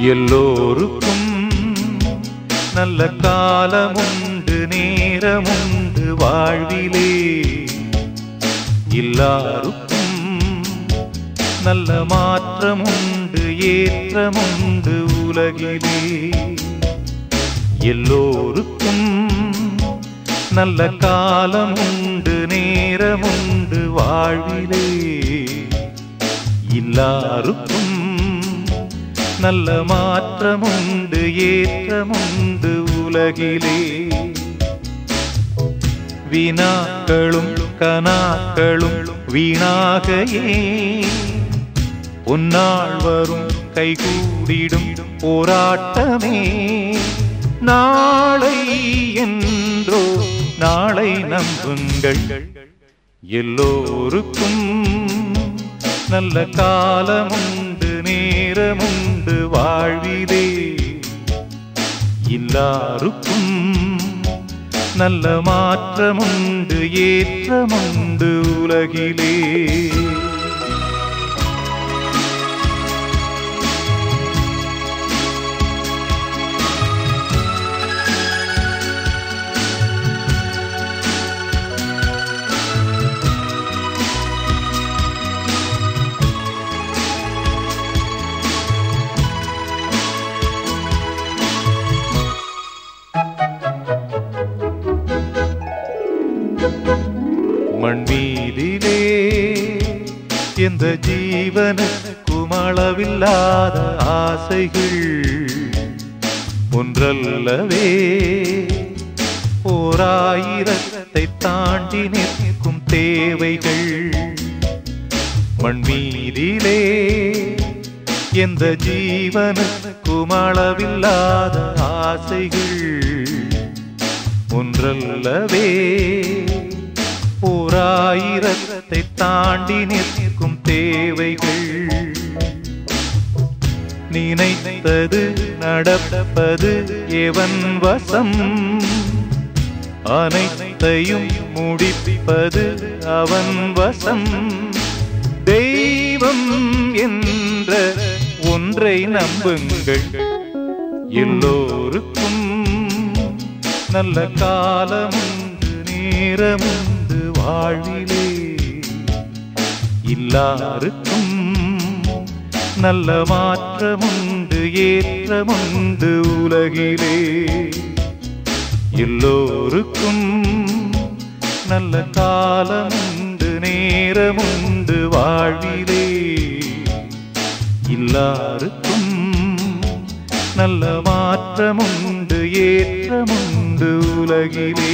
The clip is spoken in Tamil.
எல்லோருக்கும் நல்ல காலமுண்டு நேரமுண்டு வாழ்விலே. எல்லாருக்கும் நல்ல மாற்றமுண்டு ஏற்றமுண்டு உலகிலே. எல்லோருக்கும் நல்ல காலமுண்டு நேரமுண்டு வாழ்விலே. எல்லாருக்கும் நல்ல மாற்றமுண்டு ஏற்றமுண்டு உலகிலே. வினாக்களும் கனாக்களும் வீணாகையே. உன்னாள் வரும் கைகூடிடும் போராட்டமே. நாளை என்றோ நாளை நம்புங்கள். எல்லோருக்கும் நல்ல காலமுண்டு எல்லாருக்கும் நல்ல மாற்றமுண்டு ஏற்றமுண்டு உலகிலே. மண் எந்த ஜீவனுக்கும் அளவில்லாத ஆசைகள் ஒன்றல்லவே. ஓராயிரத்தை தாண்டி நிற்கும் தேவைகள் மண்மீதிலே எந்த ஜீவனுக்கும் அளவில்லாத ஆசைகள் ஒன்றல்லவே. ஓராயிரத்தை தாண்டி நிற்கும் தேவைகள். நினைத்தது நடப்பது எவன் வசம்? அனைத்தையும் முடிப்பது அவன் வசம். தெய்வம் என்ற ஒன்றை நம்புங்கள். எல்லோருக்கும் நல்ல காலமும் நேரமும். வாழ்விலே எல்லாருக்கும் நல்ல மாற்றமுண்டு ஏற்றமுண்டு உலகிலே. எல்லோருக்கும் நல்ல காலமுண்டு நேரமுண்டு வாழ்விலே. எல்லாருக்கும் நல்ல மாற்றமுண்டு ஏற்றமுண்டு உலகிலே.